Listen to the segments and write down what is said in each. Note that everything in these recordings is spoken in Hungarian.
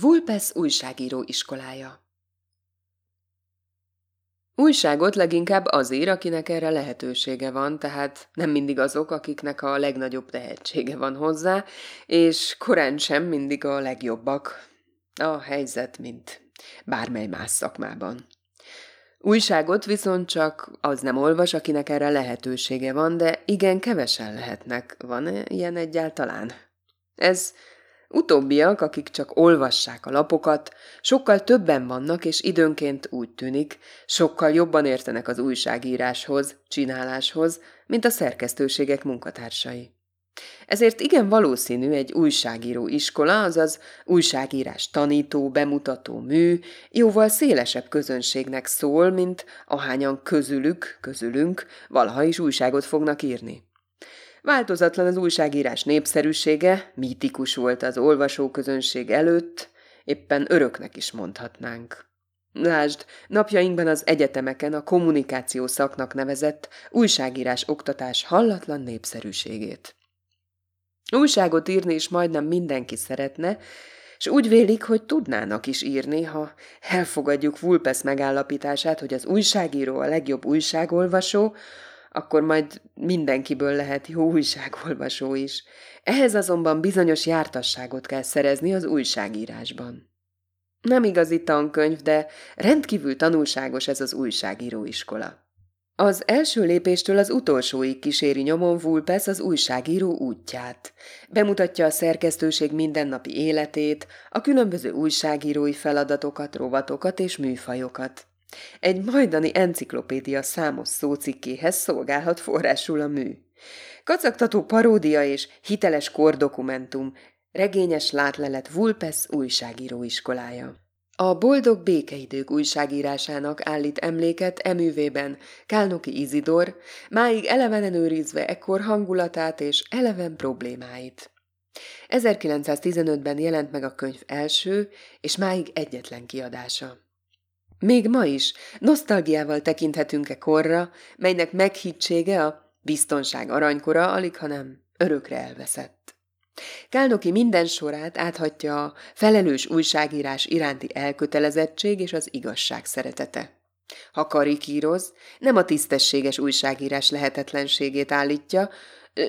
Vulpes újságíró iskolája Újságot leginkább azért, akinek erre lehetősége van, tehát nem mindig azok, akiknek a legnagyobb tehetsége van hozzá, és korán sem mindig a legjobbak. A helyzet, mint bármely más szakmában. Újságot viszont csak az nem olvas, akinek erre lehetősége van, de igen kevesen lehetnek. Van ilyen egyáltalán? Ez Utóbbiak, akik csak olvassák a lapokat, sokkal többen vannak, és időnként úgy tűnik, sokkal jobban értenek az újságíráshoz, csináláshoz, mint a szerkesztőségek munkatársai. Ezért igen valószínű egy újságíró iskola, azaz újságírás tanító, bemutató mű jóval szélesebb közönségnek szól, mint ahányan közülük, közülünk valaha is újságot fognak írni. Változatlan az újságírás népszerűsége, mítikus volt az olvasóközönség előtt, éppen öröknek is mondhatnánk. Lásd, napjainkban az egyetemeken a kommunikáció szaknak nevezett újságírás oktatás hallatlan népszerűségét. Újságot írni is majdnem mindenki szeretne, és úgy vélik, hogy tudnának is írni, ha elfogadjuk Vulpes megállapítását, hogy az újságíró a legjobb újságolvasó, akkor majd mindenkiből lehet jó újságolvasó is. Ehhez azonban bizonyos jártasságot kell szerezni az újságírásban. Nem igazi tankönyv, de rendkívül tanulságos ez az újságíróiskola. Az első lépéstől az utolsóig kíséri nyomon Vulpes az újságíró útját. Bemutatja a szerkesztőség mindennapi életét, a különböző újságírói feladatokat, rovatokat és műfajokat. Egy majdani enciklopédia számos szócikkéhez szolgálhat forrásul a mű. Kacagtató paródia és hiteles kordokumentum, regényes látlelet Vulpes újságíróiskolája. A Boldog Békeidők újságírásának állít emléket eművében Kálnoki Izidor, máig elevenen őrizve ekkor hangulatát és eleven problémáit. 1915-ben jelent meg a könyv első és máig egyetlen kiadása. Még ma is nosztalgiával tekinthetünk-e korra, melynek meghittsége a biztonság aranykora alig, hanem örökre elveszett. Kálnoki minden sorát áthatja a felelős újságírás iránti elkötelezettség és az igazság szeretete. Ha karikíroz, nem a tisztességes újságírás lehetetlenségét állítja,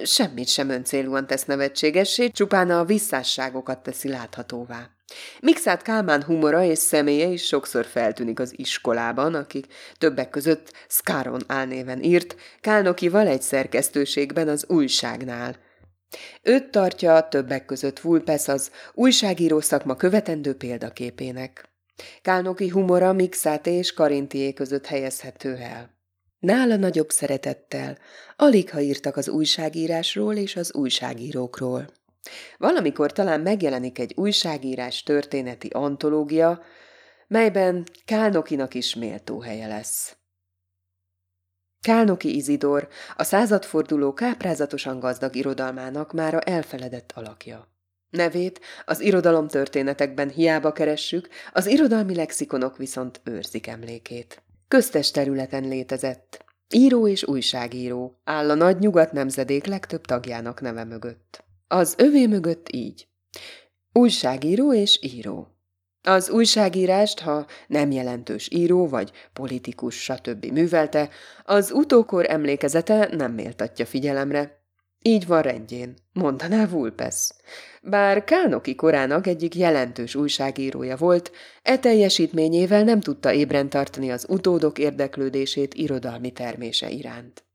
semmit sem öncélúan tesz nevetségessé, csupán a visszásságokat teszi láthatóvá. Mixát Kálmán humora és személye is sokszor feltűnik az iskolában, akik többek között Scaron álnéven írt, Kálnokival egy szerkesztőségben az újságnál. Őt tartja többek között Vulpes az újságíró szakma követendő példaképének. Kálnoki humora Mixát és Karintié között helyezhető el. Nála nagyobb szeretettel, alig ha írtak az újságírásról és az újságírókról. Valamikor talán megjelenik egy újságírás történeti antológia, melyben Kálnokinak is méltó helye lesz. Kálnoki Izidor, a századforduló káprázatosan gazdag irodalmának mára elfeledett alakja. Nevét az irodalomtörténetekben hiába keressük, az irodalmi lexikonok viszont őrzik emlékét. Köztes területen létezett. Író és újságíró áll a nagy nyugat nemzedék legtöbb tagjának neve mögött. Az övé mögött így. Újságíró és író. Az újságírást, ha nem jelentős író vagy politikus, stb. művelte, az utókor emlékezete nem méltatja figyelemre. Így van rendjén, mondaná Vulpes. Bár Kálnoki korának egyik jelentős újságírója volt, e teljesítményével nem tudta ébren tartani az utódok érdeklődését irodalmi termése iránt.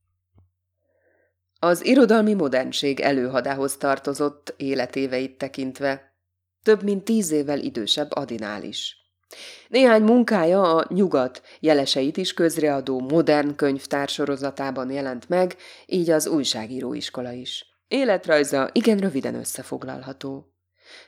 Az irodalmi modernség előhadához tartozott életéveit tekintve, több mint tíz évvel idősebb Adinál is. Néhány munkája a nyugat jeleseit is közreadó modern könyvtár sorozatában jelent meg, így az újságíróiskola is. Életrajza igen röviden összefoglalható.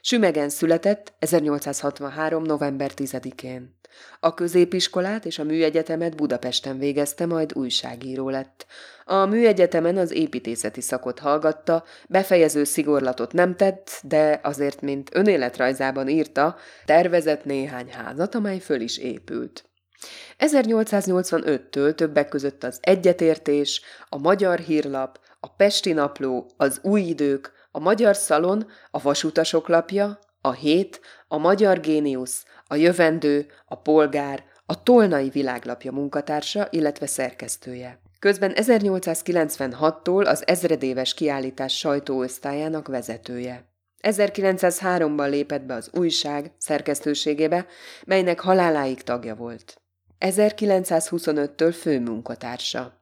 Sümegen született 1863. november 10-én. A középiskolát és a műegyetemet Budapesten végezte, majd újságíró lett. A műegyetemen az építészeti szakot hallgatta, befejező szigorlatot nem tett, de azért, mint önéletrajzában írta, tervezett néhány házat, amely föl is épült. 1885-től többek között az Egyetértés, a Magyar Hírlap, a Pesti Napló, az Új Idők, a Magyar Szalon, a Vasutasok lapja, a Hét, a magyar géniusz, a jövendő, a polgár, a Tolnai világlapja munkatársa, illetve szerkesztője. Közben 1896-tól az ezredéves kiállítás sajtóosztályának vezetője. 1903-ban lépett be az újság szerkesztőségébe, melynek haláláig tagja volt. 1925-től főmunkatársa.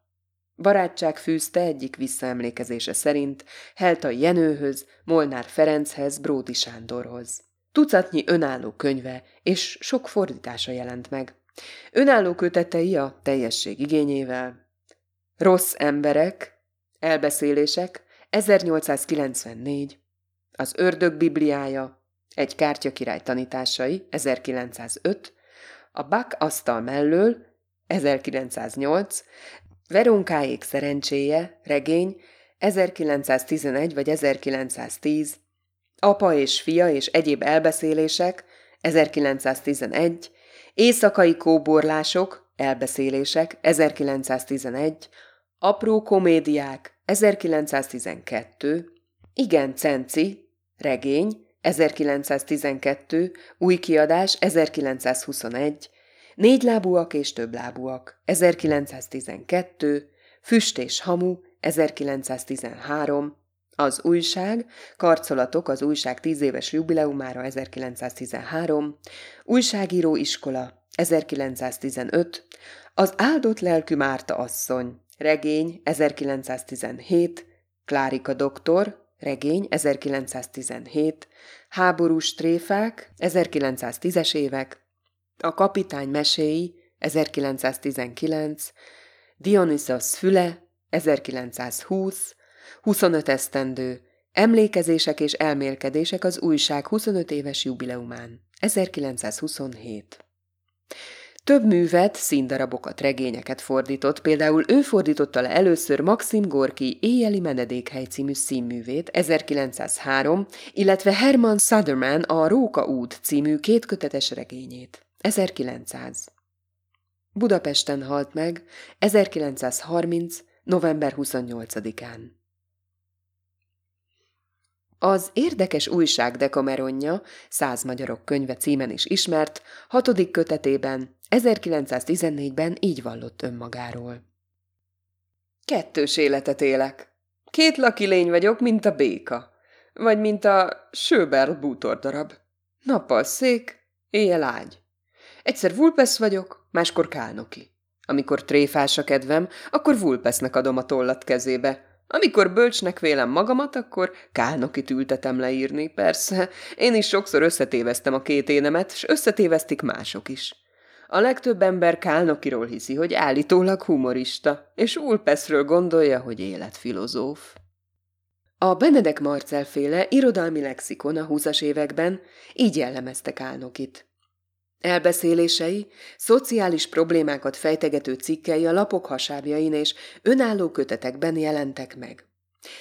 Barátság fűzte egyik visszaemlékezése szerint Heltai Jenőhöz, Molnár Ferenchez, Bródi Sándorhoz. Tucatnyi önálló könyve és sok fordítása jelent meg. Önálló kötetei a teljesség igényével. Rossz emberek, elbeszélések, 1894, az Ördög Bibliája, egy kártyakirály tanításai, 1905, a Bak asztal mellől, 1908, Veronkáék szerencséje, regény, 1911 vagy 1910, Apa és fia és egyéb elbeszélések, 1911, Éjszakai kóborlások, elbeszélések, 1911, Apró komédiák, 1912, Igen, Cenci, regény, 1912, új kiadás, 1921, Négylábúak és többlábúak, 1912, Füst és hamu, 1913, az újság, karcolatok az újság tíz éves jubileumára 1913, újságíró iskola. 1915, az áldott lelkű Márta asszony, regény. 1917, Klárika doktor, regény. 1917, háborús tréfák. 1910-es évek, a kapitány meséi 1919, Dionysos füle 1920, 25 esztendő, Emlékezések és elmélkedések az újság 25 éves jubileumán, 1927. Több művet, színdarabokat, regényeket fordított, például ő fordította le először Maxim Gorki Éjjeli menedékhely című színművét 1903, illetve Herman Sutherman a Róka út című kétkötetes regényét 1900. Budapesten halt meg 1930. november 28-án. Az Érdekes újság Dekameronja, Száz magyarok könyve címen is ismert, hatodik kötetében 1914-ben így vallott önmagáról. Kettős életet élek. Két laki lény vagyok, mint a béka, vagy mint a Söber bútordarab. Nappal szék, éjjel ágy. Egyszer vulpesz vagyok, máskor kálnoki. Amikor tréfás a kedvem, akkor vulpesznek adom a tollat kezébe, amikor bölcsnek vélem magamat, akkor kálnokit ültetem leírni, persze. Én is sokszor összetéveztem a két énemet, és összetévesztik mások is. A legtöbb ember Kálnokiról hiszi, hogy állítólag humorista, és Ulpeszről gondolja, hogy életfilozóf. A Benedek Marcel féle irodalmi lexikon a húszas években így jellemezte Kálnokit. Elbeszélései, szociális problémákat fejtegető cikkei a lapok hasábjain és önálló kötetekben jelentek meg.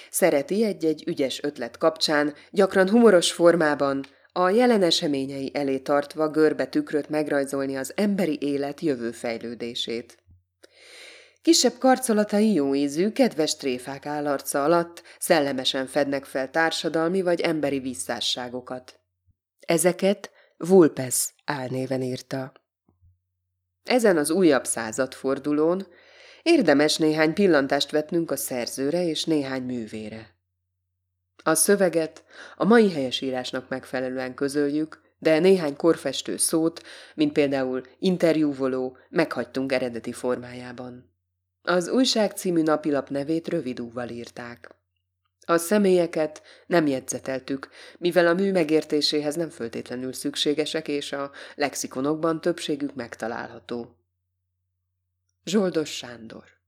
Szereti egy-egy ügyes ötlet kapcsán, gyakran humoros formában, a jelen eseményei elé tartva görbe tükröt megrajzolni az emberi élet jövő fejlődését. Kisebb karcolatai jó ízű, kedves tréfák állarca alatt szellemesen fednek fel társadalmi vagy emberi visszásságokat. Ezeket Vulpes álnéven írta. Ezen az újabb századfordulón érdemes néhány pillantást vetnünk a szerzőre és néhány művére. A szöveget a mai helyesírásnak megfelelően közöljük, de néhány korfestő szót, mint például interjúvoló, meghagytunk eredeti formájában. Az újság című napilap nevét rövidúval írták. A személyeket nem jegyzeteltük, mivel a mű megértéséhez nem föltétlenül szükségesek, és a lexikonokban többségük megtalálható. Zsoldos Sándor